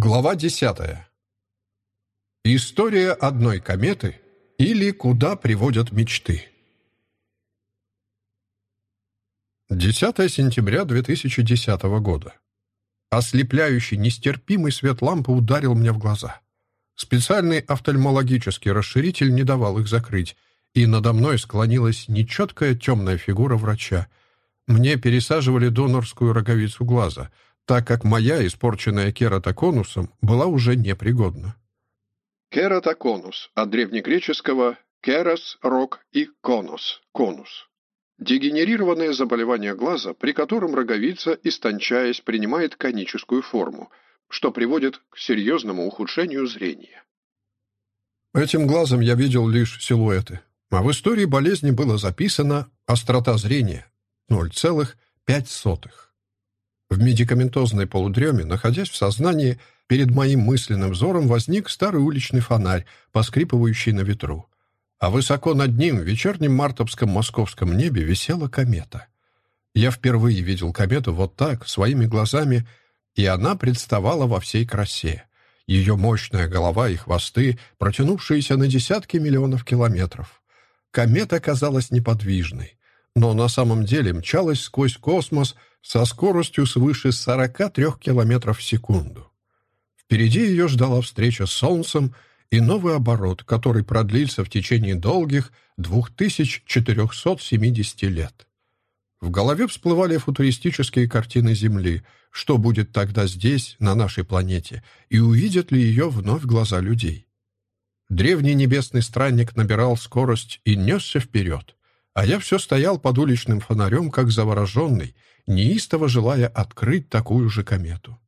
Глава 10. История одной кометы или куда приводят мечты. 10 сентября 2010 года. Ослепляющий, нестерпимый свет лампы ударил мне в глаза. Специальный офтальмологический расширитель не давал их закрыть, и надо мной склонилась нечеткая темная фигура врача. Мне пересаживали донорскую роговицу глаза — так как моя, испорченная кератоконусом, была уже непригодна. Кератоконус от древнегреческого «керас» — рог и «конус» — конус. Дегенерированное заболевание глаза, при котором роговица, истончаясь, принимает коническую форму, что приводит к серьезному ухудшению зрения. Этим глазом я видел лишь силуэты, а в истории болезни было записано острота зрения 0,5. В медикаментозной полудреме, находясь в сознании, перед моим мысленным взором возник старый уличный фонарь, поскрипывающий на ветру. А высоко над ним, в вечернем мартовском московском небе, висела комета. Я впервые видел комету вот так, своими глазами, и она представала во всей красе. Ее мощная голова и хвосты, протянувшиеся на десятки миллионов километров. Комета казалась неподвижной, но на самом деле мчалась сквозь космос — со скоростью свыше 43 км в секунду. Впереди ее ждала встреча с Солнцем и новый оборот, который продлится в течение долгих 2470 лет. В голове всплывали футуристические картины Земли, что будет тогда здесь, на нашей планете, и увидят ли ее вновь глаза людей. Древний небесный странник набирал скорость и несся вперед, а я все стоял под уличным фонарем, как завороженный, неистово желая открыть такую же комету.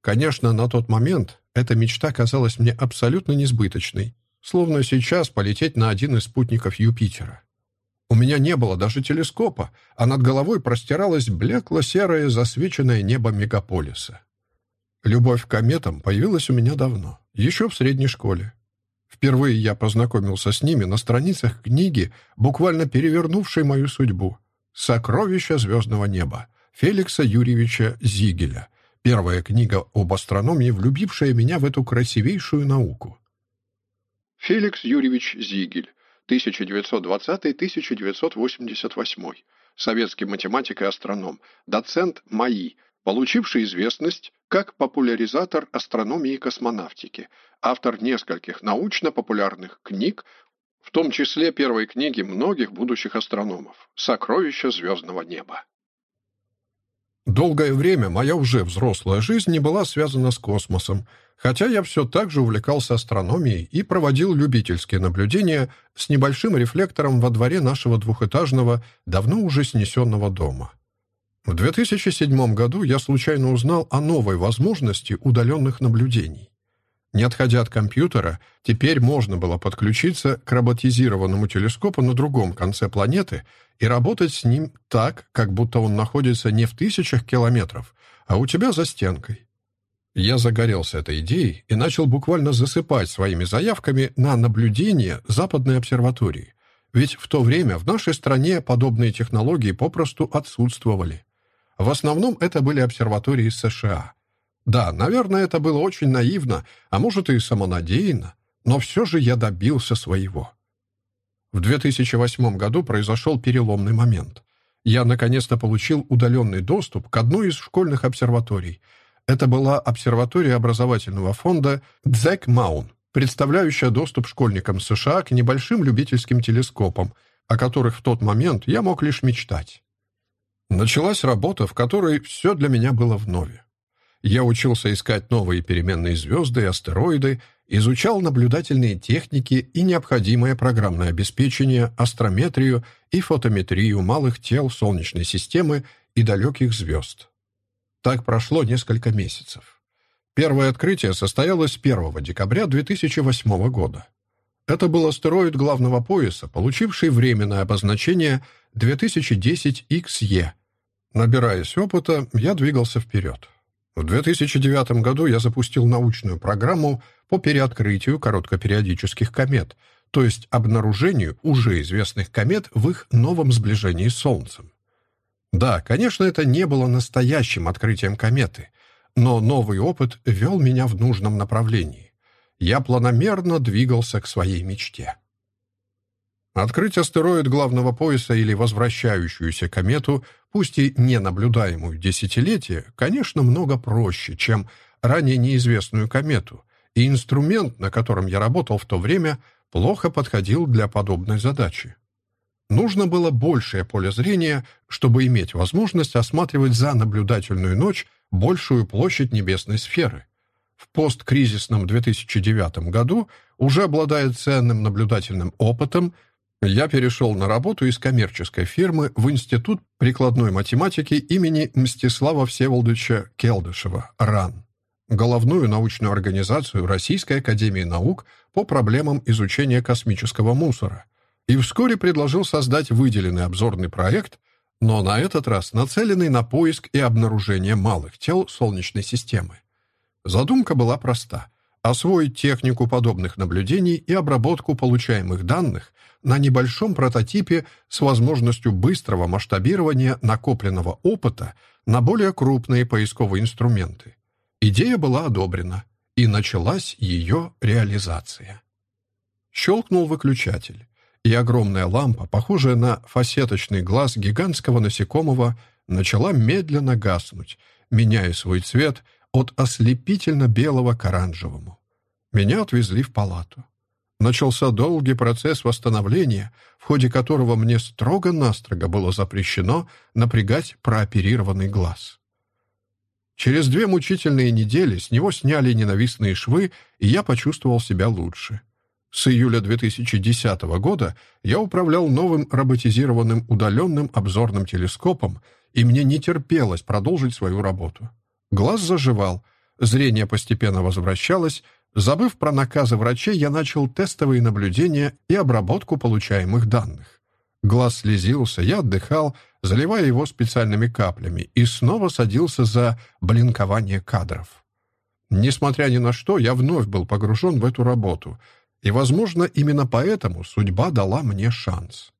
Конечно, на тот момент эта мечта казалась мне абсолютно несбыточной, словно сейчас полететь на один из спутников Юпитера. У меня не было даже телескопа, а над головой простиралось блекло-серое засвеченное небо мегаполиса. Любовь к кометам появилась у меня давно, еще в средней школе. Впервые я познакомился с ними на страницах книги, буквально перевернувшей мою судьбу — «Сокровища звездного неба» Феликса Юрьевича Зигеля. Первая книга об астрономии, влюбившая меня в эту красивейшую науку. Феликс Юрьевич Зигель, 1920-1988. Советский математик и астроном, доцент МАИ, получивший известность как популяризатор астрономии и космонавтики, автор нескольких научно-популярных книг в том числе первой книги многих будущих астрономов «Сокровища звездного неба». Долгое время моя уже взрослая жизнь не была связана с космосом, хотя я все так же увлекался астрономией и проводил любительские наблюдения с небольшим рефлектором во дворе нашего двухэтажного, давно уже снесенного дома. В 2007 году я случайно узнал о новой возможности удаленных наблюдений. Не отходя от компьютера, теперь можно было подключиться к роботизированному телескопу на другом конце планеты и работать с ним так, как будто он находится не в тысячах километров, а у тебя за стенкой. Я загорелся этой идеей и начал буквально засыпать своими заявками на наблюдение Западной обсерватории. Ведь в то время в нашей стране подобные технологии попросту отсутствовали. В основном это были обсерватории США – да, наверное, это было очень наивно, а может и самонадеянно, но все же я добился своего. В 2008 году произошел переломный момент. Я наконец-то получил удаленный доступ к одной из школьных обсерваторий. Это была обсерватория образовательного фонда Дзек Маун, представляющая доступ школьникам США к небольшим любительским телескопам, о которых в тот момент я мог лишь мечтать. Началась работа, в которой все для меня было вновь. Я учился искать новые переменные звезды и астероиды, изучал наблюдательные техники и необходимое программное обеспечение, астрометрию и фотометрию малых тел Солнечной системы и далеких звезд. Так прошло несколько месяцев. Первое открытие состоялось 1 декабря 2008 года. Это был астероид главного пояса, получивший временное обозначение 2010XE. Набираясь опыта, я двигался вперед. В 2009 году я запустил научную программу по переоткрытию короткопериодических комет, то есть обнаружению уже известных комет в их новом сближении с Солнцем. Да, конечно, это не было настоящим открытием кометы, но новый опыт вел меня в нужном направлении. Я планомерно двигался к своей мечте. Открыть астероид главного пояса или возвращающуюся комету, пусть и не наблюдаемую десятилетие, конечно, много проще, чем ранее неизвестную комету, и инструмент, на котором я работал в то время, плохо подходил для подобной задачи. Нужно было большее поле зрения, чтобы иметь возможность осматривать за наблюдательную ночь большую площадь небесной сферы. В посткризисном 2009 году, уже обладая ценным наблюдательным опытом, я перешел на работу из коммерческой фирмы в Институт прикладной математики имени Мстислава Всеволодовича Келдышева, РАН, головную научную организацию Российской академии наук по проблемам изучения космического мусора, и вскоре предложил создать выделенный обзорный проект, но на этот раз нацеленный на поиск и обнаружение малых тел Солнечной системы. Задумка была проста — освоить технику подобных наблюдений и обработку получаемых данных на небольшом прототипе с возможностью быстрого масштабирования накопленного опыта на более крупные поисковые инструменты. Идея была одобрена, и началась ее реализация. Щелкнул выключатель, и огромная лампа, похожая на фасеточный глаз гигантского насекомого, начала медленно гаснуть, меняя свой цвет от ослепительно-белого к оранжевому. Меня отвезли в палату. Начался долгий процесс восстановления, в ходе которого мне строго-настрого было запрещено напрягать прооперированный глаз. Через две мучительные недели с него сняли ненавистные швы, и я почувствовал себя лучше. С июля 2010 года я управлял новым роботизированным удаленным обзорным телескопом, и мне не терпелось продолжить свою работу. Глаз заживал, зрение постепенно возвращалось, Забыв про наказы врачей, я начал тестовые наблюдения и обработку получаемых данных. Глаз слезился, я отдыхал, заливая его специальными каплями, и снова садился за блинкование кадров. Несмотря ни на что, я вновь был погружен в эту работу, и, возможно, именно поэтому судьба дала мне шанс.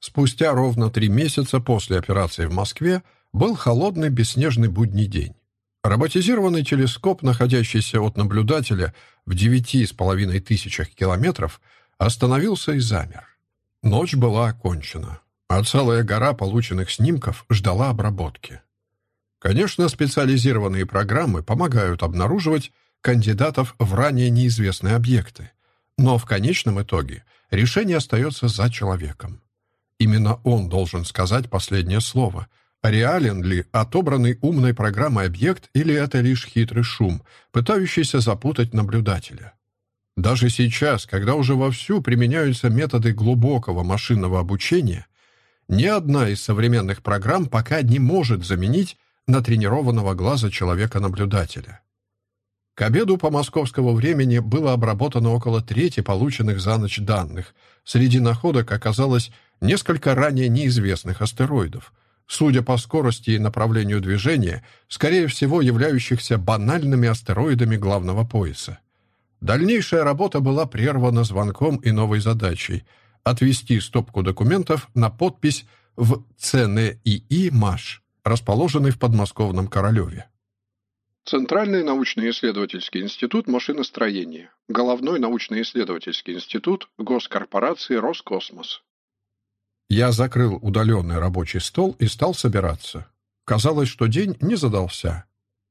Спустя ровно три месяца после операции в Москве был холодный бесснежный будний день. Роботизированный телескоп, находящийся от наблюдателя в девяти с половиной тысячах километров, остановился и замер. Ночь была окончена, а целая гора полученных снимков ждала обработки. Конечно, специализированные программы помогают обнаруживать кандидатов в ранее неизвестные объекты, но в конечном итоге решение остается за человеком. Именно он должен сказать последнее слово — Реален ли отобранный умной программой объект или это лишь хитрый шум, пытающийся запутать наблюдателя? Даже сейчас, когда уже вовсю применяются методы глубокого машинного обучения, ни одна из современных программ пока не может заменить натренированного глаза человека-наблюдателя. К обеду по московскому времени было обработано около трети полученных за ночь данных. Среди находок оказалось несколько ранее неизвестных астероидов — судя по скорости и направлению движения, скорее всего являющихся банальными астероидами главного пояса. Дальнейшая работа была прервана звонком и новой задачей — отвести стопку документов на подпись в ЦНИИ МАШ, расположенный в подмосковном Королеве. Центральный научно-исследовательский институт машиностроения, Головной научно-исследовательский институт Госкорпорации Роскосмос, я закрыл удаленный рабочий стол и стал собираться. Казалось, что день не задался.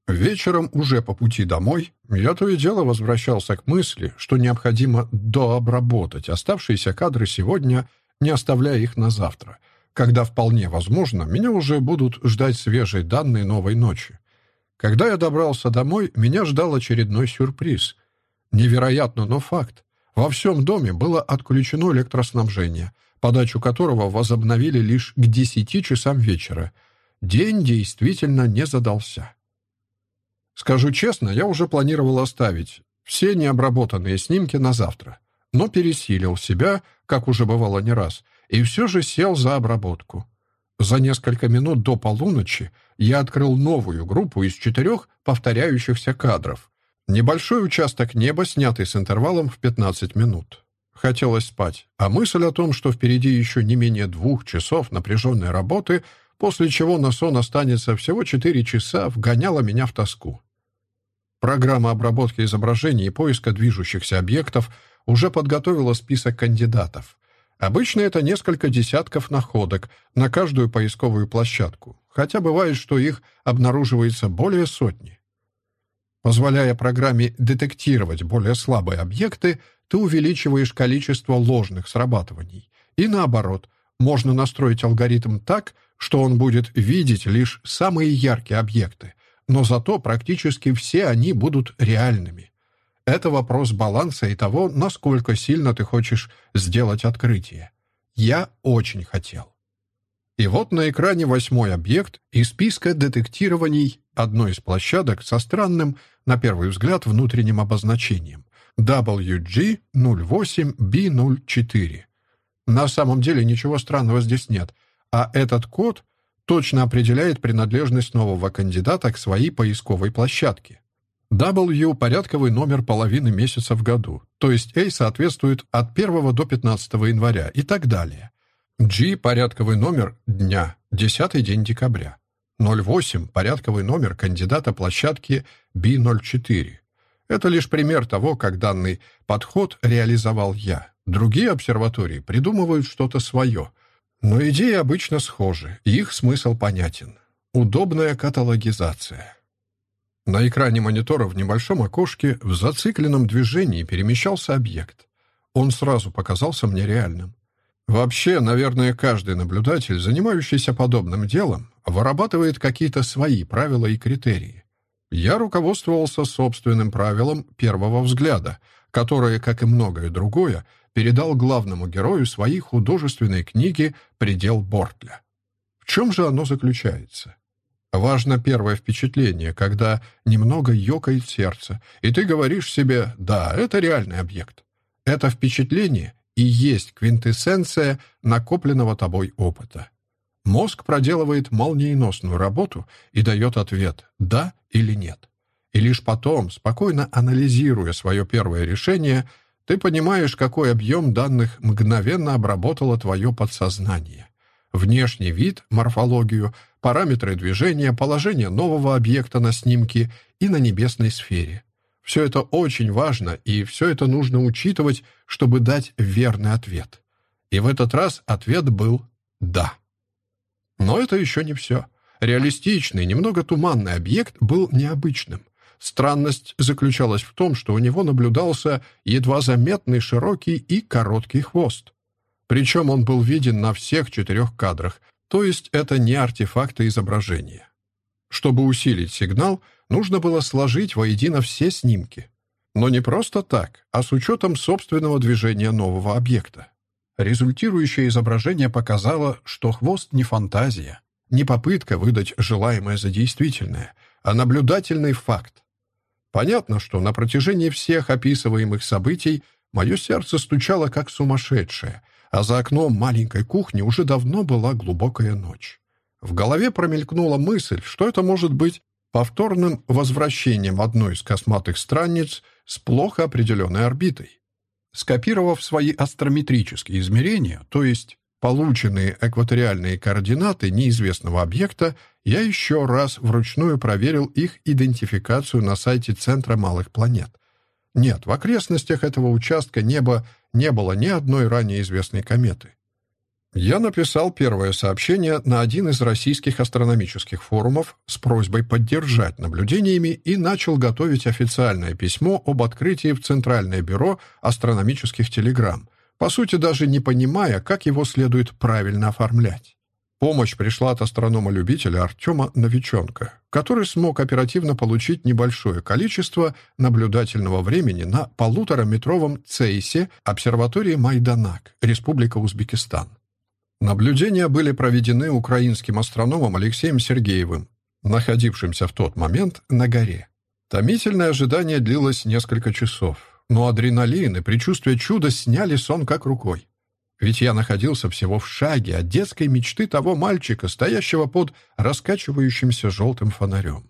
Вечером, уже по пути домой, я то и дело возвращался к мысли, что необходимо дообработать оставшиеся кадры сегодня, не оставляя их на завтра, когда вполне возможно меня уже будут ждать свежие данные новой ночи. Когда я добрался домой, меня ждал очередной сюрприз. Невероятно, но факт. Во всем доме было отключено электроснабжение — подачу которого возобновили лишь к десяти часам вечера. День действительно не задался. Скажу честно, я уже планировал оставить все необработанные снимки на завтра, но пересилил себя, как уже бывало не раз, и все же сел за обработку. За несколько минут до полуночи я открыл новую группу из четырех повторяющихся кадров. Небольшой участок неба, снятый с интервалом в 15 минут. Хотелось спать, а мысль о том, что впереди еще не менее двух часов напряженной работы, после чего на сон останется всего 4 часа, вгоняла меня в тоску. Программа обработки изображений и поиска движущихся объектов уже подготовила список кандидатов. Обычно это несколько десятков находок на каждую поисковую площадку, хотя бывает, что их обнаруживается более сотни. Позволяя программе детектировать более слабые объекты, ты увеличиваешь количество ложных срабатываний. И наоборот, можно настроить алгоритм так, что он будет видеть лишь самые яркие объекты, но зато практически все они будут реальными. Это вопрос баланса и того, насколько сильно ты хочешь сделать открытие. Я очень хотел. И вот на экране восьмой объект из списка детектирований одной из площадок со странным, на первый взгляд, внутренним обозначением WG08B04. На самом деле ничего странного здесь нет, а этот код точно определяет принадлежность нового кандидата к своей поисковой площадке. W – порядковый номер половины месяца в году, то есть A соответствует от 1 до 15 января и так далее. G – порядковый номер дня, 10 день декабря. 08 – порядковый номер кандидата площадки B04. Это лишь пример того, как данный подход реализовал я. Другие обсерватории придумывают что-то свое. Но идеи обычно схожи, и их смысл понятен. Удобная каталогизация. На экране монитора в небольшом окошке в зацикленном движении перемещался объект. Он сразу показался мне реальным. Вообще, наверное, каждый наблюдатель, занимающийся подобным делом, вырабатывает какие-то свои правила и критерии. Я руководствовался собственным правилом первого взгляда, которое, как и многое другое, передал главному герою своей художественной книги «Предел Бортля». В чем же оно заключается? Важно первое впечатление, когда немного ёкает сердце, и ты говоришь себе «да, это реальный объект». Это впечатление и есть квинтэссенция накопленного тобой опыта. Мозг проделывает молниеносную работу и дает ответ «да» или «нет». И лишь потом, спокойно анализируя свое первое решение, ты понимаешь, какой объем данных мгновенно обработало твое подсознание. Внешний вид, морфологию — параметры движения, положение нового объекта на снимке и на небесной сфере. Все это очень важно, и все это нужно учитывать, чтобы дать верный ответ. И в этот раз ответ был «да». Но это еще не все. Реалистичный, немного туманный объект был необычным. Странность заключалась в том, что у него наблюдался едва заметный широкий и короткий хвост. Причем он был виден на всех четырех кадрах, то есть это не артефакты изображения. Чтобы усилить сигнал, нужно было сложить воедино все снимки. Но не просто так, а с учетом собственного движения нового объекта. Результирующее изображение показало, что хвост не фантазия, не попытка выдать желаемое за действительное, а наблюдательный факт. Понятно, что на протяжении всех описываемых событий мое сердце стучало как сумасшедшее, а за окном маленькой кухни уже давно была глубокая ночь. В голове промелькнула мысль, что это может быть повторным возвращением одной из косматых странниц с плохо определенной орбитой. Скопировав свои астрометрические измерения, то есть полученные экваториальные координаты неизвестного объекта, я еще раз вручную проверил их идентификацию на сайте Центра малых планет. Нет, в окрестностях этого участка неба не было ни одной ранее известной кометы. Я написал первое сообщение на один из российских астрономических форумов с просьбой поддержать наблюдениями и начал готовить официальное письмо об открытии в Центральное бюро астрономических телеграмм, по сути даже не понимая, как его следует правильно оформлять. Помощь пришла от астронома-любителя Артема Новиченко, который смог оперативно получить небольшое количество наблюдательного времени на полутораметровом Цейсе обсерватории Майданак, Республика Узбекистан. Наблюдения были проведены украинским астрономом Алексеем Сергеевым, находившимся в тот момент на горе. Томительное ожидание длилось несколько часов, но адреналин и предчувствие чуда сняли сон как рукой. Ведь я находился всего в шаге от детской мечты того мальчика, стоящего под раскачивающимся желтым фонарем.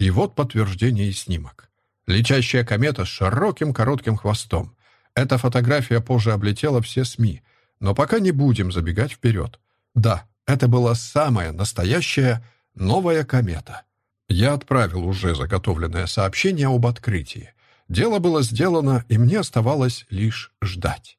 И вот подтверждение и снимок. Летящая комета с широким коротким хвостом. Эта фотография позже облетела все СМИ. Но пока не будем забегать вперед. Да, Это была самая настоящая новая комета. Я отправил уже заготовленное сообщение об открытии. Дело было сделано, и мне оставалось лишь ждать.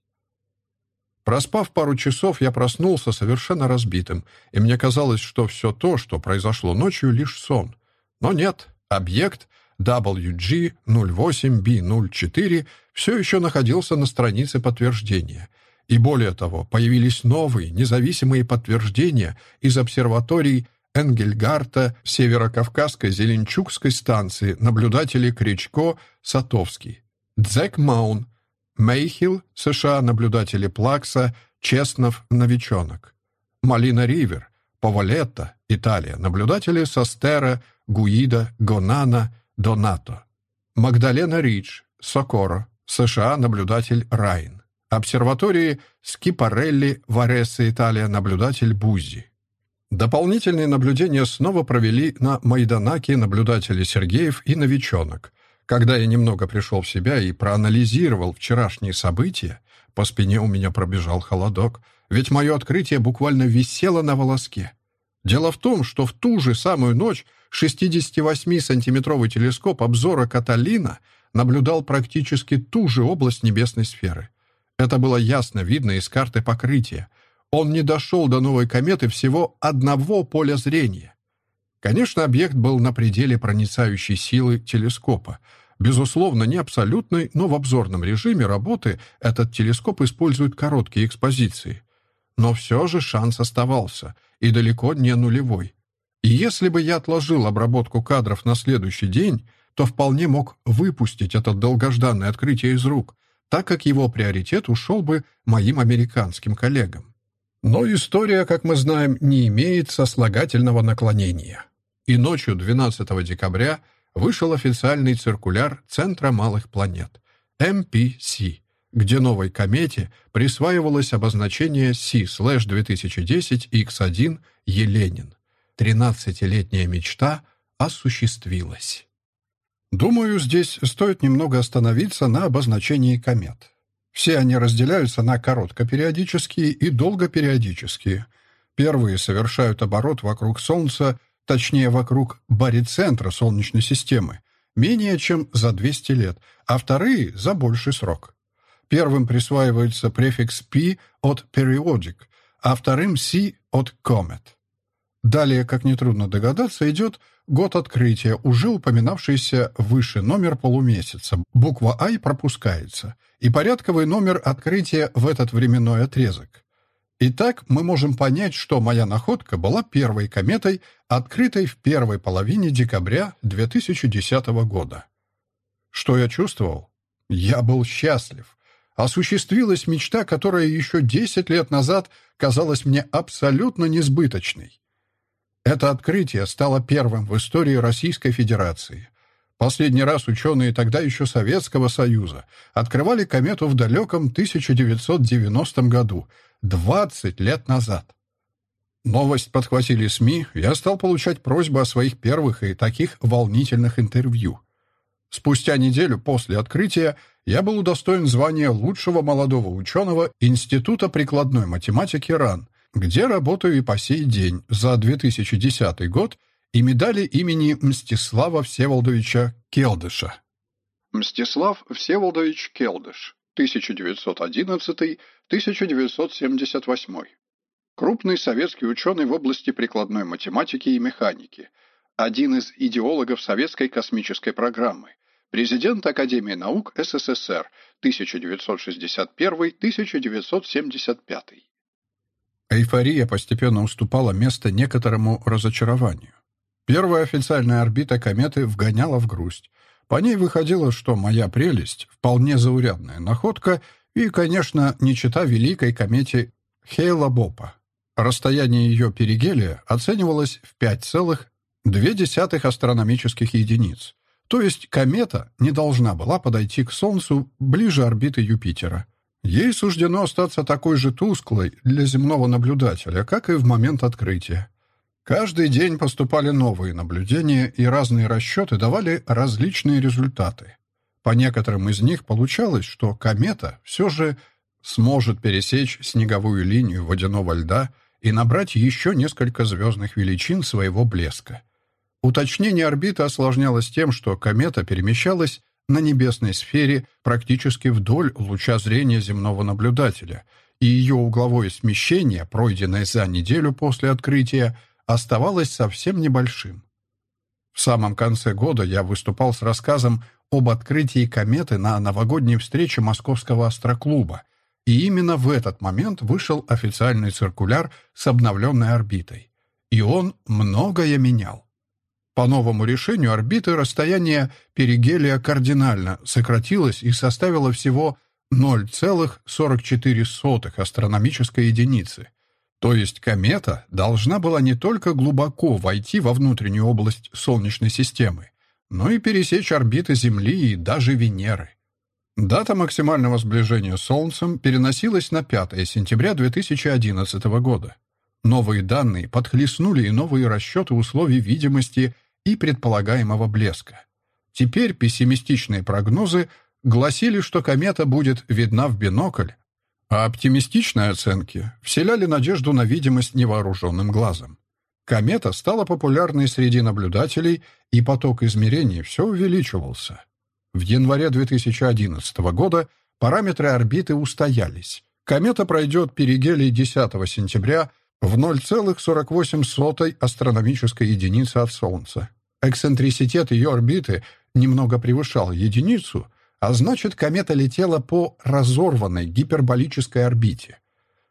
Проспав пару часов, я проснулся совершенно разбитым, и мне казалось, что все то, что произошло ночью, лишь сон. Но нет, объект WG-08B04 все еще находился на странице подтверждения. И более того, появились новые, независимые подтверждения из обсерваторий Энгельгарта, Северокавказской Зеленчукской станции, наблюдатели Кричко, Сатовский, Дзекмаун, Мейхил, США, наблюдатели Плакса, Честнов, Новичонок, Малина Ривер, Повалетта, Италия, наблюдатели Состера, Гуида, Гонана, Донато, Магдалена Ридж, Сокоро, США, наблюдатель Райн, обсерватории Скипарелли, Варесса, Италия, наблюдатель Бузи. Дополнительные наблюдения снова провели на Майданаке наблюдатели Сергеев и Новичонок. Когда я немного пришел в себя и проанализировал вчерашние события, по спине у меня пробежал холодок, ведь мое открытие буквально висело на волоске. Дело в том, что в ту же самую ночь 68-сантиметровый телескоп обзора Каталина наблюдал практически ту же область небесной сферы. Это было ясно видно из карты покрытия — он не дошел до новой кометы всего одного поля зрения. Конечно, объект был на пределе проницающей силы телескопа. Безусловно, не абсолютный, но в обзорном режиме работы этот телескоп использует короткие экспозиции. Но все же шанс оставался, и далеко не нулевой. И если бы я отложил обработку кадров на следующий день, то вполне мог выпустить это долгожданное открытие из рук, так как его приоритет ушел бы моим американским коллегам. Но история, как мы знаем, не имеет сослагательного наклонения. И ночью 12 декабря вышел официальный циркуляр Центра малых планет, MPC, где новой комете присваивалось обозначение C-2010X1 Еленин. Тринадцатилетняя мечта осуществилась. Думаю, здесь стоит немного остановиться на обозначении комет. Все они разделяются на короткопериодические и долгопериодические. Первые совершают оборот вокруг Солнца, точнее, вокруг барицентра Солнечной системы, менее чем за 200 лет, а вторые — за больший срок. Первым присваивается префикс «p» от «periodic», а вторым «c» от «comet». Далее, как нетрудно догадаться, идет год открытия, уже упоминавшийся выше номер полумесяца. Буква «I» пропускается, и порядковый номер открытия в этот временной отрезок. Итак, мы можем понять, что моя находка была первой кометой, открытой в первой половине декабря 2010 года. Что я чувствовал? Я был счастлив. Осуществилась мечта, которая еще 10 лет назад казалась мне абсолютно несбыточной. Это открытие стало первым в истории Российской Федерации. Последний раз ученые тогда еще Советского Союза открывали комету в далеком 1990 году, 20 лет назад. Новость подхватили СМИ, я стал получать просьбы о своих первых и таких волнительных интервью. Спустя неделю после открытия я был удостоен звания лучшего молодого ученого Института прикладной математики РАН, где работаю и по сей день за 2010 год и медали имени Мстислава Всеволодовича Келдыша. Мстислав Всеволодович Келдыш, 1911-1978. Крупный советский ученый в области прикладной математики и механики, один из идеологов советской космической программы, президент Академии наук СССР 1961-1975. Эйфория постепенно уступала место некоторому разочарованию. Первая официальная орбита кометы вгоняла в грусть. По ней выходило, что моя прелесть — вполне заурядная находка и, конечно, не чита великой комете Хейла-Бопа. Расстояние ее перигелия оценивалось в 5,2 астрономических единиц. То есть комета не должна была подойти к Солнцу ближе орбиты Юпитера. Ей суждено остаться такой же тусклой для земного наблюдателя, как и в момент открытия. Каждый день поступали новые наблюдения, и разные расчеты давали различные результаты. По некоторым из них получалось, что комета все же сможет пересечь снеговую линию водяного льда и набрать еще несколько звездных величин своего блеска. Уточнение орбиты осложнялось тем, что комета перемещалась на небесной сфере практически вдоль луча зрения земного наблюдателя, и ее угловое смещение, пройденное за неделю после открытия, оставалось совсем небольшим. В самом конце года я выступал с рассказом об открытии кометы на новогодней встрече Московского астроклуба, и именно в этот момент вышел официальный циркуляр с обновленной орбитой. И он многое менял. По новому решению орбиты расстояние перигелия кардинально сократилось и составило всего 0,44 астрономической единицы. То есть комета должна была не только глубоко войти во внутреннюю область Солнечной системы, но и пересечь орбиты Земли и даже Венеры. Дата максимального сближения с Солнцем переносилась на 5 сентября 2011 года. Новые данные подхлестнули и новые расчеты условий видимости и предполагаемого блеска. Теперь пессимистичные прогнозы гласили, что комета будет видна в бинокль, а оптимистичные оценки вселяли надежду на видимость невооруженным глазом. Комета стала популярной среди наблюдателей, и поток измерений все увеличивался. В январе 2011 года параметры орбиты устоялись. Комета пройдет перигелий 10 сентября в 0,48 астрономической единицы от Солнца. Эксцентриситет ее орбиты немного превышал единицу, а значит, комета летела по разорванной гиперболической орбите.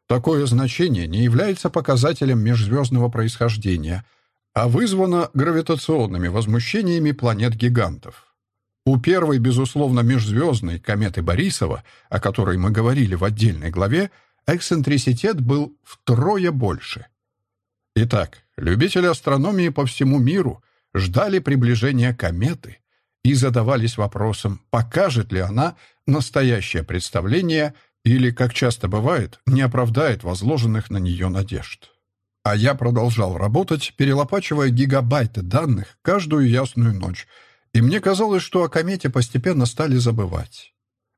Такое значение не является показателем межзвездного происхождения, а вызвано гравитационными возмущениями планет-гигантов. У первой, безусловно, межзвездной кометы Борисова, о которой мы говорили в отдельной главе, эксцентриситет был втрое больше. Итак, любители астрономии по всему миру ждали приближения кометы и задавались вопросом, покажет ли она настоящее представление или, как часто бывает, не оправдает возложенных на нее надежд. А я продолжал работать, перелопачивая гигабайты данных каждую ясную ночь, и мне казалось, что о комете постепенно стали забывать.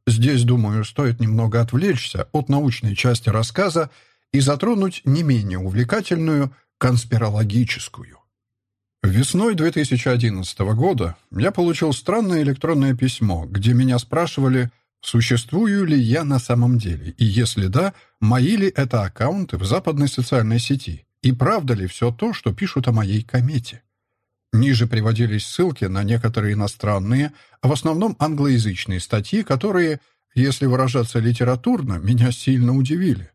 Здесь, думаю, стоит немного отвлечься от научной части рассказа и затронуть не менее увлекательную конспирологическую. Весной 2011 года я получил странное электронное письмо, где меня спрашивали, существую ли я на самом деле, и если да, мои ли это аккаунты в западной социальной сети, и правда ли все то, что пишут о моей комете. Ниже приводились ссылки на некоторые иностранные, в основном англоязычные статьи, которые, если выражаться литературно, меня сильно удивили.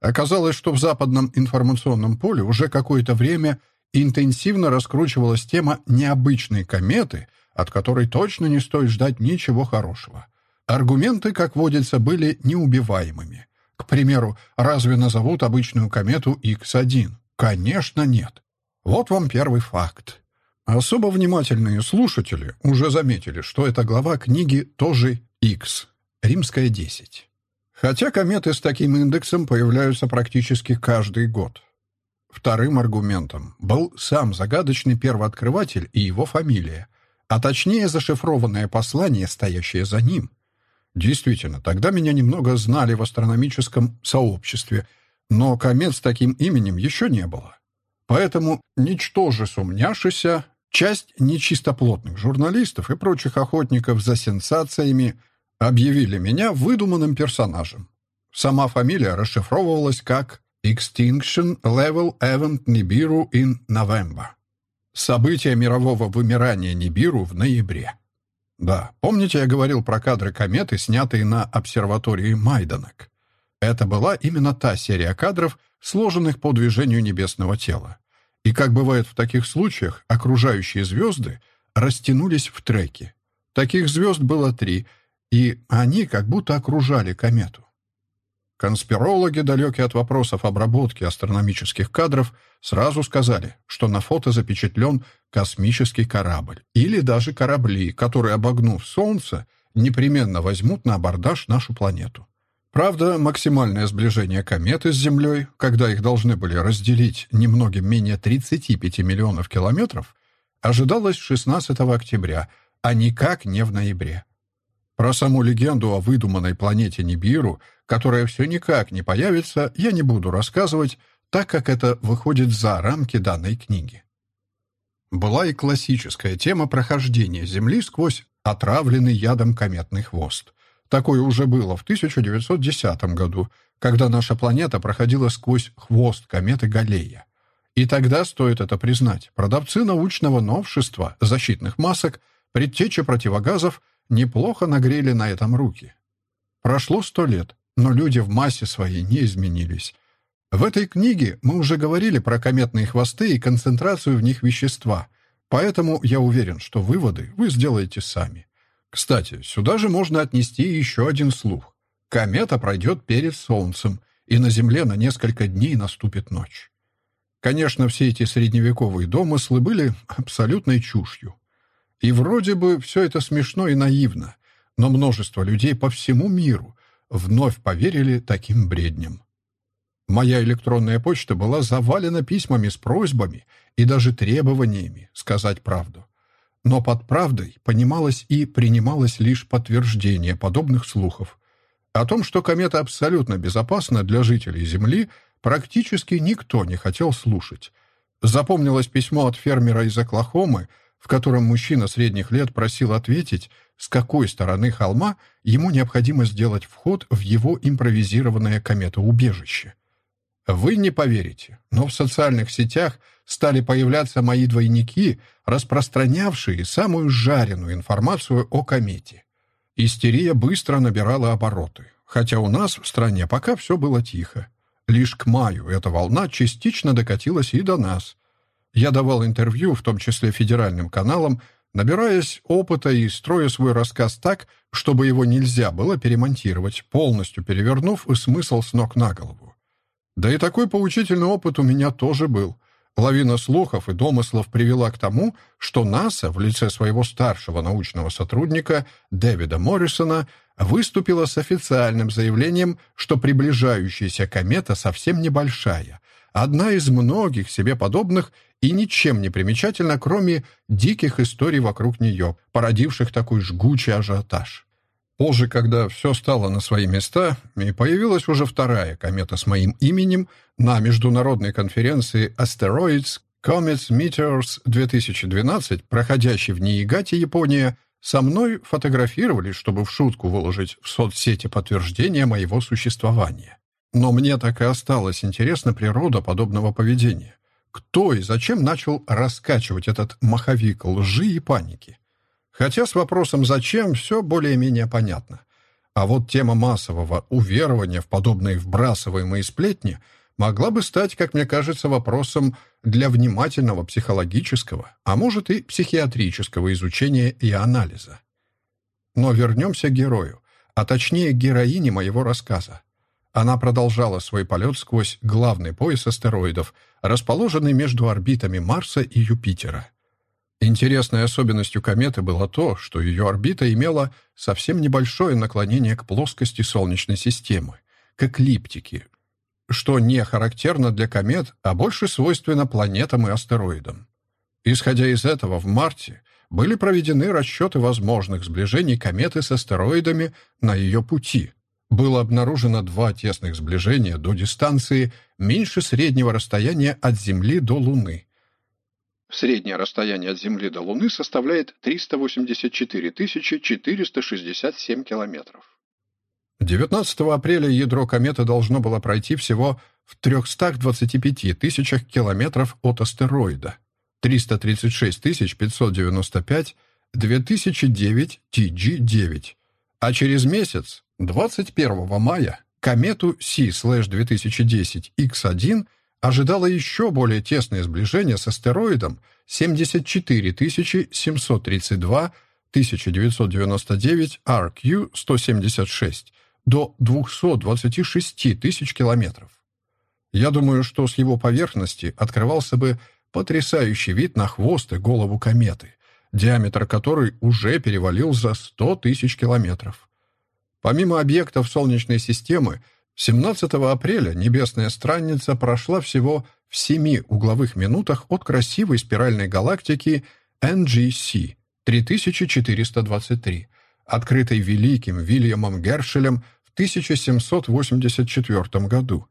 Оказалось, что в западном информационном поле уже какое-то время интенсивно раскручивалась тема необычной кометы, от которой точно не стоит ждать ничего хорошего. Аргументы, как водится, были неубиваемыми. К примеру, разве назовут обычную комету X1? Конечно, нет. Вот вам первый факт. Особо внимательные слушатели уже заметили, что эта глава книги тоже X, римская 10. Хотя кометы с таким индексом появляются практически каждый год. Вторым аргументом был сам загадочный первооткрыватель и его фамилия, а точнее зашифрованное послание, стоящее за ним. Действительно, тогда меня немного знали в астрономическом сообществе, но комет с таким именем еще не было. Поэтому, ничтоже сумняшися, Часть нечистоплотных журналистов и прочих охотников за сенсациями объявили меня выдуманным персонажем. Сама фамилия расшифровывалась как Extinction Level Event Nibiru in November. Событие мирового вымирания Нибиру в ноябре. Да, помните, я говорил про кадры кометы, снятые на обсерватории Майданок? Это была именно та серия кадров, сложенных по движению небесного тела. И, как бывает в таких случаях, окружающие звезды растянулись в треки. Таких звезд было три, и они как будто окружали комету. Конспирологи, далекие от вопросов обработки астрономических кадров, сразу сказали, что на фото запечатлен космический корабль или даже корабли, которые, обогнув Солнце, непременно возьмут на абордаж нашу планету. Правда, максимальное сближение кометы с Землей, когда их должны были разделить немногим менее 35 миллионов километров, ожидалось 16 октября, а никак не в ноябре. Про саму легенду о выдуманной планете Нибиру, которая все никак не появится, я не буду рассказывать, так как это выходит за рамки данной книги. Была и классическая тема прохождения Земли сквозь отравленный ядом кометный хвост. Такое уже было в 1910 году, когда наша планета проходила сквозь хвост кометы Галлея. И тогда, стоит это признать, продавцы научного новшества, защитных масок, предтечи противогазов неплохо нагрели на этом руки. Прошло сто лет, но люди в массе своей не изменились. В этой книге мы уже говорили про кометные хвосты и концентрацию в них вещества, поэтому я уверен, что выводы вы сделаете сами. Кстати, сюда же можно отнести еще один слух. Комета пройдет перед Солнцем, и на Земле на несколько дней наступит ночь. Конечно, все эти средневековые домыслы были абсолютной чушью. И вроде бы все это смешно и наивно, но множество людей по всему миру вновь поверили таким бредням. Моя электронная почта была завалена письмами с просьбами и даже требованиями сказать правду. Но под правдой понималось и принималось лишь подтверждение подобных слухов. О том, что комета абсолютно безопасна для жителей Земли, практически никто не хотел слушать. Запомнилось письмо от фермера из Оклахомы, в котором мужчина средних лет просил ответить, с какой стороны холма ему необходимо сделать вход в его импровизированное кометоубежище. Вы не поверите, но в социальных сетях стали появляться мои двойники, распространявшие самую жареную информацию о комете. Истерия быстро набирала обороты, хотя у нас в стране пока все было тихо. Лишь к маю эта волна частично докатилась и до нас. Я давал интервью, в том числе федеральным каналам, набираясь опыта и строя свой рассказ так, чтобы его нельзя было перемонтировать, полностью перевернув смысл с ног на голову. Да и такой поучительный опыт у меня тоже был. Лавина слухов и домыслов привела к тому, что НАСА в лице своего старшего научного сотрудника Дэвида Моррисона выступила с официальным заявлением, что приближающаяся комета совсем небольшая, одна из многих себе подобных и ничем не примечательна, кроме диких историй вокруг нее, породивших такой жгучий ажиотаж. Позже, когда все стало на свои места, и появилась уже вторая комета с моим именем на международной конференции Asteroids Comets Meteors 2012, проходящей в Ниигате, Япония, со мной фотографировали, чтобы в шутку выложить в соцсети подтверждение моего существования. Но мне так и осталось интересна природа подобного поведения. Кто и зачем начал раскачивать этот маховик лжи и паники? Хотя с вопросом «зачем» все более-менее понятно. А вот тема массового уверования в подобные вбрасываемые сплетни могла бы стать, как мне кажется, вопросом для внимательного психологического, а может и психиатрического изучения и анализа. Но вернемся к герою, а точнее героине моего рассказа. Она продолжала свой полет сквозь главный пояс астероидов, расположенный между орбитами Марса и Юпитера. Интересной особенностью кометы было то, что ее орбита имела совсем небольшое наклонение к плоскости Солнечной системы, к эклиптике, что не характерно для комет, а больше свойственно планетам и астероидам. Исходя из этого, в марте были проведены расчеты возможных сближений кометы с астероидами на ее пути. Было обнаружено два тесных сближения до дистанции меньше среднего расстояния от Земли до Луны – Среднее расстояние от Земли до Луны составляет 384 467 километров. 19 апреля ядро кометы должно было пройти всего в 325 тысячах километров от астероида. 336 595 2009 TG9. А через месяц, 21 мая, комету C-2010X1 – ожидало еще более тесное сближение с астероидом 74 732 1999 RQ-176 до 226 тысяч километров. Я думаю, что с его поверхности открывался бы потрясающий вид на хвост и голову кометы, диаметр которой уже перевалил за 100 тысяч километров. Помимо объектов Солнечной системы, 17 апреля небесная странница прошла всего в семи угловых минутах от красивой спиральной галактики NGC 3423, открытой великим Вильямом Гершелем в 1784 году.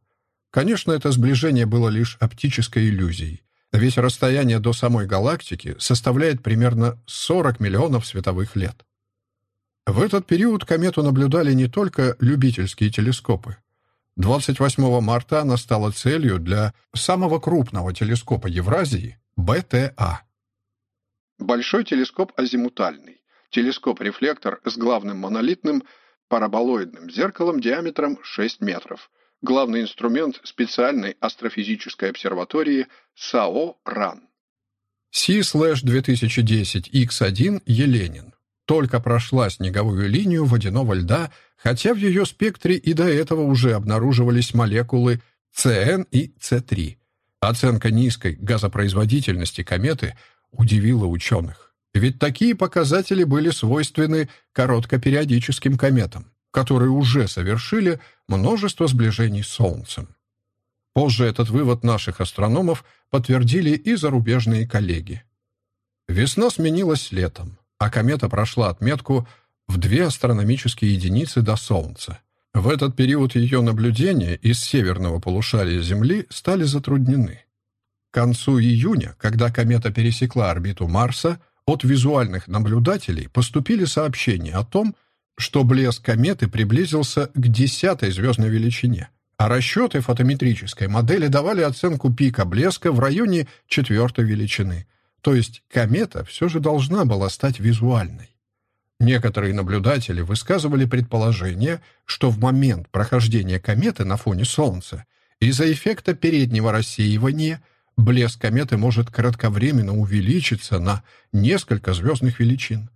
Конечно, это сближение было лишь оптической иллюзией. Ведь расстояние до самой галактики составляет примерно 40 миллионов световых лет. В этот период комету наблюдали не только любительские телескопы. 28 марта она стала целью для самого крупного телескопа Евразии — БТА. Большой телескоп азимутальный. Телескоп-рефлектор с главным монолитным параболоидным зеркалом диаметром 6 метров. Главный инструмент специальной астрофизической обсерватории САО РАН. C-2010X1 Еленин только прошла снеговую линию водяного льда, хотя в ее спектре и до этого уже обнаруживались молекулы ЦН и С3. Оценка низкой газопроизводительности кометы удивила ученых. Ведь такие показатели были свойственны короткопериодическим кометам, которые уже совершили множество сближений с Солнцем. Позже этот вывод наших астрономов подтвердили и зарубежные коллеги. Весна сменилась летом а комета прошла отметку в две астрономические единицы до Солнца. В этот период ее наблюдения из северного полушария Земли стали затруднены. К концу июня, когда комета пересекла орбиту Марса, от визуальных наблюдателей поступили сообщения о том, что блеск кометы приблизился к десятой звездной величине, а расчеты фотометрической модели давали оценку пика блеска в районе четвертой величины – то есть комета все же должна была стать визуальной. Некоторые наблюдатели высказывали предположение, что в момент прохождения кометы на фоне Солнца из-за эффекта переднего рассеивания блеск кометы может кратковременно увеличиться на несколько звездных величин.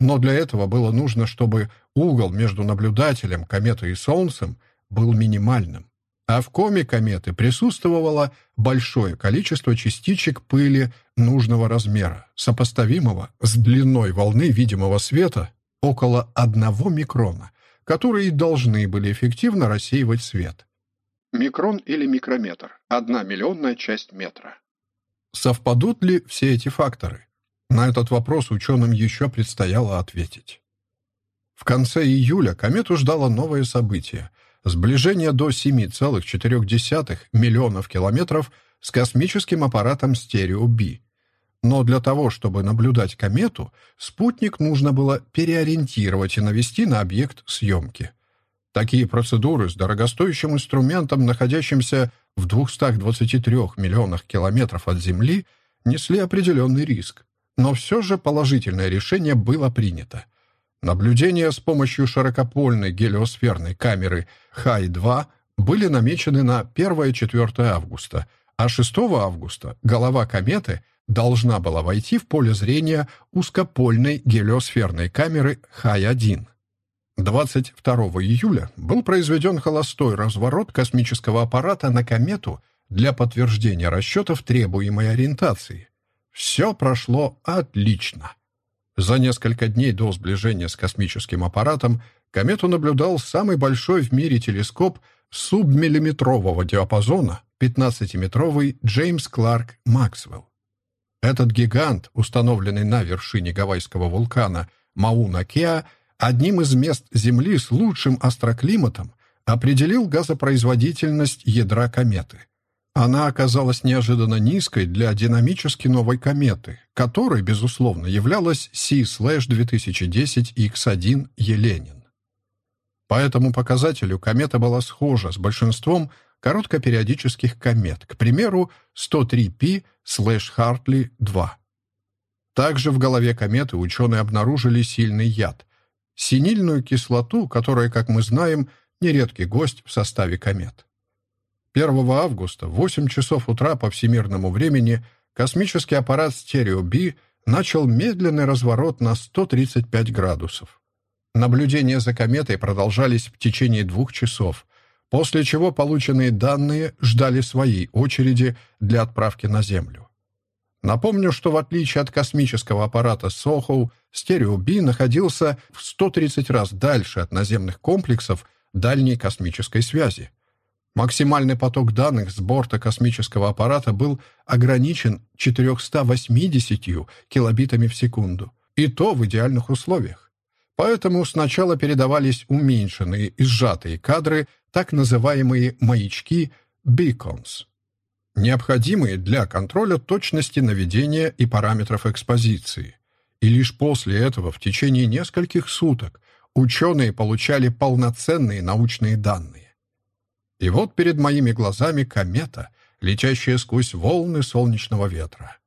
Но для этого было нужно, чтобы угол между наблюдателем кометы и Солнцем был минимальным а в коме кометы присутствовало большое количество частичек пыли нужного размера, сопоставимого с длиной волны видимого света около одного микрона, которые должны были эффективно рассеивать свет. Микрон или микрометр – одна миллионная часть метра. Совпадут ли все эти факторы? На этот вопрос ученым еще предстояло ответить. В конце июля комету ждало новое событие – сближение до 7,4 миллионов километров с космическим аппаратом стерео-Би. Но для того, чтобы наблюдать комету, спутник нужно было переориентировать и навести на объект съемки. Такие процедуры с дорогостоящим инструментом, находящимся в 223 миллионах километров от Земли, несли определенный риск. Но все же положительное решение было принято. Наблюдения с помощью широкопольной гелиосферной камеры Хай-2 были намечены на 1-4 августа, а 6 августа голова кометы должна была войти в поле зрения узкопольной гелиосферной камеры Хай-1. 22 июля был произведен холостой разворот космического аппарата на комету для подтверждения расчетов требуемой ориентации. Все прошло отлично. За несколько дней до сближения с космическим аппаратом комету наблюдал самый большой в мире телескоп субмиллиметрового диапазона 15-метровый Джеймс Кларк Максвелл. Этот гигант, установленный на вершине гавайского вулкана Мауна-Кеа, одним из мест Земли с лучшим астроклиматом, определил газопроизводительность ядра кометы – она оказалась неожиданно низкой для динамически новой кометы, которой, безусловно, являлась C-2010X1 Еленин. По этому показателю комета была схожа с большинством короткопериодических комет, к примеру, 103P/Hartley-2. Также в голове кометы ученые обнаружили сильный яд – синильную кислоту, которая, как мы знаем, нередкий гость в составе комет. 1 августа в 8 часов утра по всемирному времени космический аппарат «Стерео-Би» начал медленный разворот на 135 градусов. Наблюдения за кометой продолжались в течение двух часов, после чего полученные данные ждали своей очереди для отправки на Землю. Напомню, что в отличие от космического аппарата Сохоу, стерео-Би находился в 130 раз дальше от наземных комплексов дальней космической связи. Максимальный поток данных с борта космического аппарата был ограничен 480 килобитами в секунду, и то в идеальных условиях. Поэтому сначала передавались уменьшенные и сжатые кадры, так называемые «маячки», beacons, необходимые для контроля точности наведения и параметров экспозиции. И лишь после этого в течение нескольких суток ученые получали полноценные научные данные. И вот перед моими глазами комета, летящая сквозь волны солнечного ветра.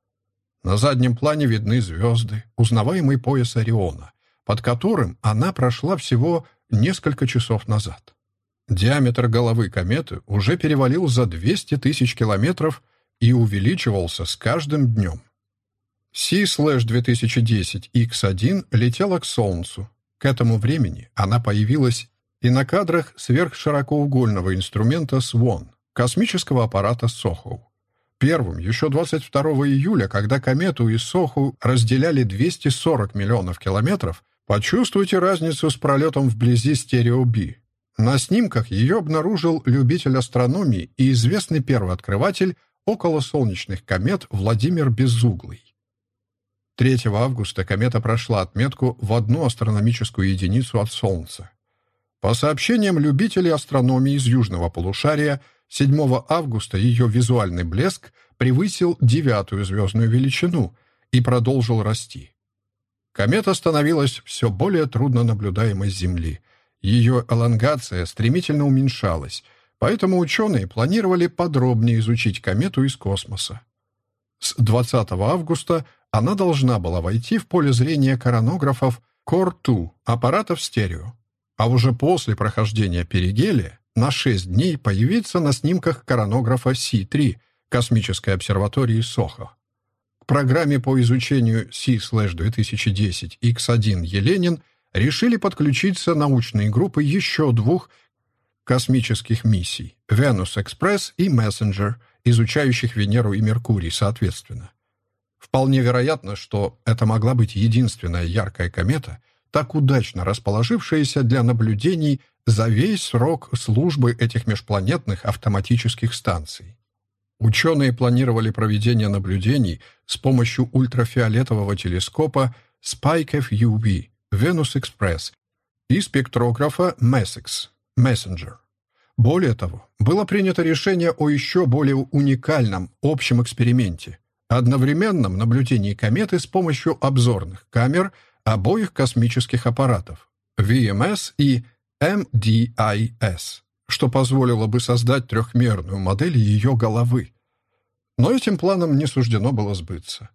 На заднем плане видны звезды, узнаваемый пояс Ориона, под которым она прошла всего несколько часов назад. Диаметр головы кометы уже перевалил за 200 тысяч километров и увеличивался с каждым днем. C-2010X1 летела к Солнцу, к этому времени она появилась и на кадрах сверхширокоугольного инструмента SWAN, космического аппарата Сохоу. Первым, еще 22 июля, когда комету и Соху разделяли 240 миллионов километров, почувствуйте разницу с пролетом вблизи стерео-Би. На снимках ее обнаружил любитель астрономии и известный первооткрыватель околосолнечных комет Владимир Безуглый. 3 августа комета прошла отметку в одну астрономическую единицу от Солнца. По сообщениям любителей астрономии из южного полушария, 7 августа ее визуальный блеск превысил девятую звездную величину и продолжил расти. Комета становилась все более трудно наблюдаемой с Земли. Ее элонгация стремительно уменьшалась, поэтому ученые планировали подробнее изучить комету из космоса. С 20 августа она должна была войти в поле зрения коронографов Core-2, аппаратов стерео, а уже после прохождения перигелия на 6 дней появиться на снимках коронографа C3 космической обсерватории Сохо. К программе по изучению C-2010 X1 Еленин решили подключиться научные группы еще двух космических миссий «Венус-экспресс» и «Мессенджер», изучающих Венеру и Меркурий соответственно. Вполне вероятно, что это могла быть единственная яркая комета, так удачно расположившаяся для наблюдений за весь срок службы этих межпланетных автоматических станций. Ученые планировали проведение наблюдений с помощью ультрафиолетового телескопа Spike FUV Venus Express и спектрографа MESSEX Messenger. Более того, было принято решение о еще более уникальном общем эксперименте – одновременном наблюдении кометы с помощью обзорных камер обоих космических аппаратов VMS и MDIS, что позволило бы создать трехмерную модель ее головы. Но этим планам не суждено было сбыться.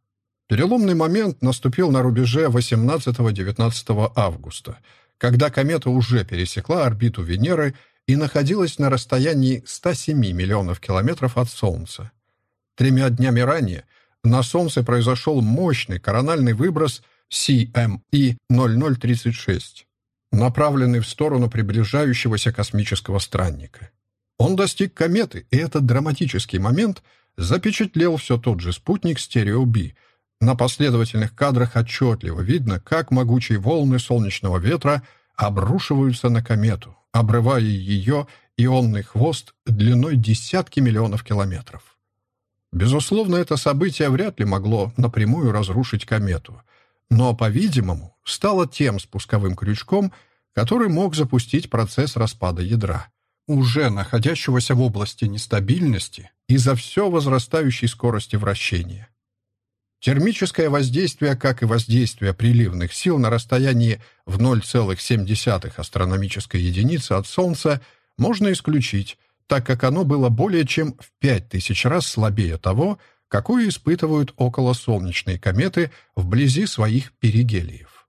Переломный момент наступил на рубеже 18-19 августа, когда комета уже пересекла орбиту Венеры и находилась на расстоянии 107 миллионов километров от Солнца. Тремя днями ранее на Солнце произошел мощный корональный выброс CME-0036, направленный в сторону приближающегося космического странника. Он достиг кометы, и этот драматический момент запечатлел все тот же спутник стерео-Би. На последовательных кадрах отчетливо видно, как могучие волны солнечного ветра обрушиваются на комету, обрывая ее ионный хвост длиной десятки миллионов километров. Безусловно, это событие вряд ли могло напрямую разрушить комету, но, по-видимому, стало тем спусковым крючком, который мог запустить процесс распада ядра, уже находящегося в области нестабильности из-за все возрастающей скорости вращения. Термическое воздействие, как и воздействие приливных сил на расстоянии в 0,7 астрономической единицы от Солнца, можно исключить, так как оно было более чем в 5000 раз слабее того, какое испытывают околосолнечные кометы вблизи своих перигелиев.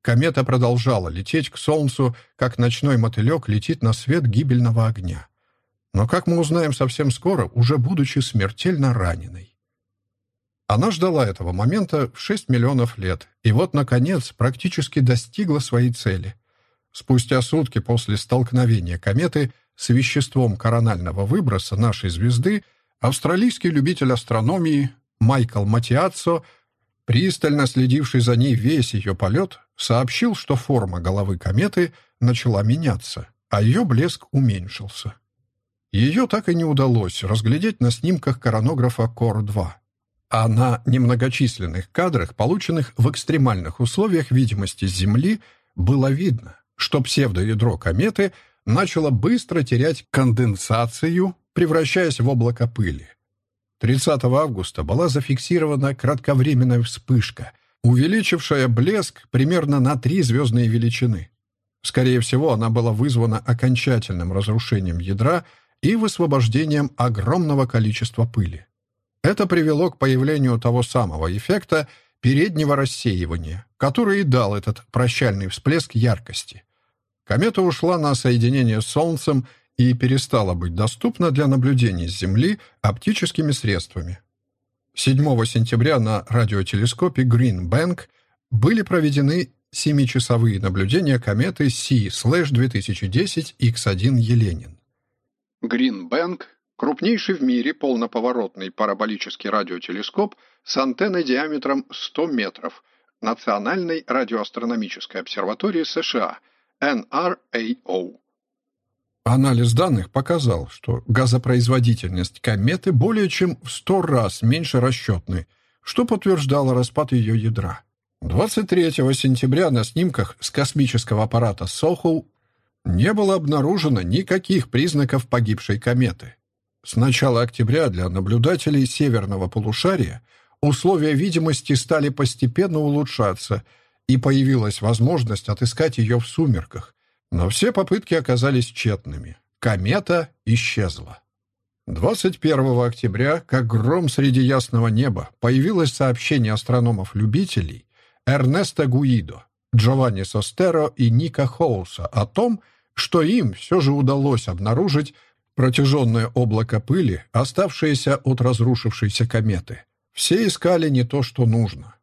Комета продолжала лететь к Солнцу, как ночной мотылек летит на свет гибельного огня. Но, как мы узнаем совсем скоро, уже будучи смертельно раненой. Она ждала этого момента в 6 миллионов лет, и вот, наконец, практически достигла своей цели. Спустя сутки после столкновения кометы – с веществом коронального выброса нашей звезды австралийский любитель астрономии Майкл Матиаццо, пристально следивший за ней весь ее полет, сообщил, что форма головы кометы начала меняться, а ее блеск уменьшился. Ее так и не удалось разглядеть на снимках коронографа Кор-2. А на немногочисленных кадрах, полученных в экстремальных условиях видимости Земли, было видно, что псевдоядро кометы – начало быстро терять конденсацию превращаясь в облако пыли. 30 августа была зафиксирована кратковременная вспышка, увеличившая блеск примерно на три звездные величины. Скорее всего, она была вызвана окончательным разрушением ядра и высвобождением огромного количества пыли. Это привело к появлению того самого эффекта переднего рассеивания, который и дал этот прощальный всплеск яркости. Комета ушла на соединение с Солнцем и перестала быть доступна для наблюдений с Земли оптическими средствами. 7 сентября на радиотелескопе Green Bank были проведены семичасовые наблюдения кометы C-2010 X1 Еленин. Green Bank – крупнейший в мире полноповоротный параболический радиотелескоп с антенной диаметром 100 метров Национальной радиоастрономической обсерватории США NRAO. Анализ данных показал, что газопроизводительность кометы более чем в 100 раз меньше расчетной, что подтверждало распад ее ядра. 23 сентября на снимках с космического аппарата Сохоу не было обнаружено никаких признаков погибшей кометы. С начала октября для наблюдателей северного полушария условия видимости стали постепенно улучшаться, и появилась возможность отыскать ее в сумерках, но все попытки оказались тщетными. Комета исчезла. 21 октября, как гром среди ясного неба, появилось сообщение астрономов-любителей Эрнеста Гуидо, Джованни Состеро и Ника Хоуса о том, что им все же удалось обнаружить протяженное облако пыли, оставшееся от разрушившейся кометы. Все искали не то, что нужно.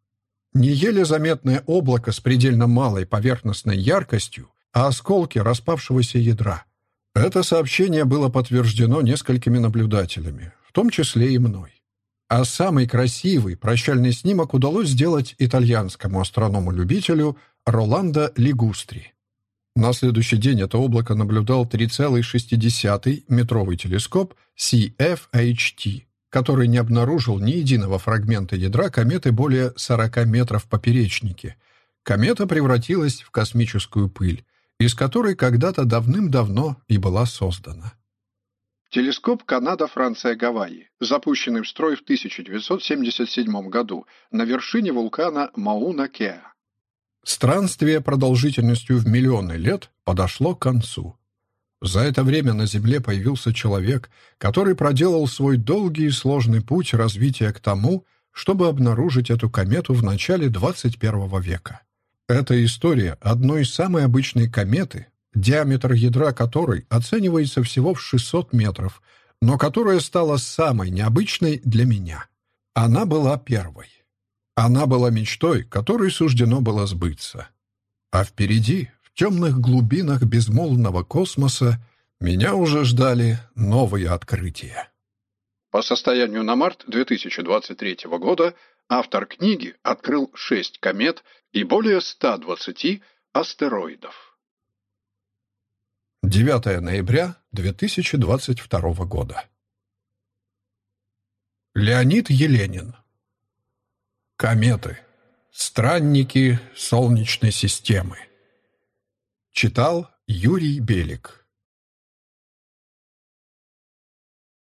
Не еле заметное облако с предельно малой поверхностной яркостью а осколки распавшегося ядра. Это сообщение было подтверждено несколькими наблюдателями, в том числе и мной. А самый красивый прощальный снимок удалось сделать итальянскому астроному-любителю Роландо Лигустри. На следующий день это облако наблюдал 3,6-метровый телескоп CFHT, который не обнаружил ни единого фрагмента ядра кометы более 40 метров поперечнике. Комета превратилась в космическую пыль, из которой когда-то давным-давно и была создана. Телескоп Канада-Франция-Гавайи, запущенный в строй в 1977 году на вершине вулкана Мауна-Кеа. Странствие продолжительностью в миллионы лет подошло к концу. За это время на Земле появился человек, который проделал свой долгий и сложный путь развития к тому, чтобы обнаружить эту комету в начале 21 века. Эта история одной из самой обычной кометы, диаметр ядра которой оценивается всего в 600 метров, но которая стала самой необычной для меня. Она была первой. Она была мечтой, которой суждено было сбыться. А впереди, в темных глубинах безмолвного космоса, меня уже ждали новые открытия. По состоянию на март 2023 года автор книги открыл шесть комет – и более 120 астероидов. 9 ноября 2022 года. Леонид Еленин. Кометы. Странники Солнечной системы. Читал Юрий Белик.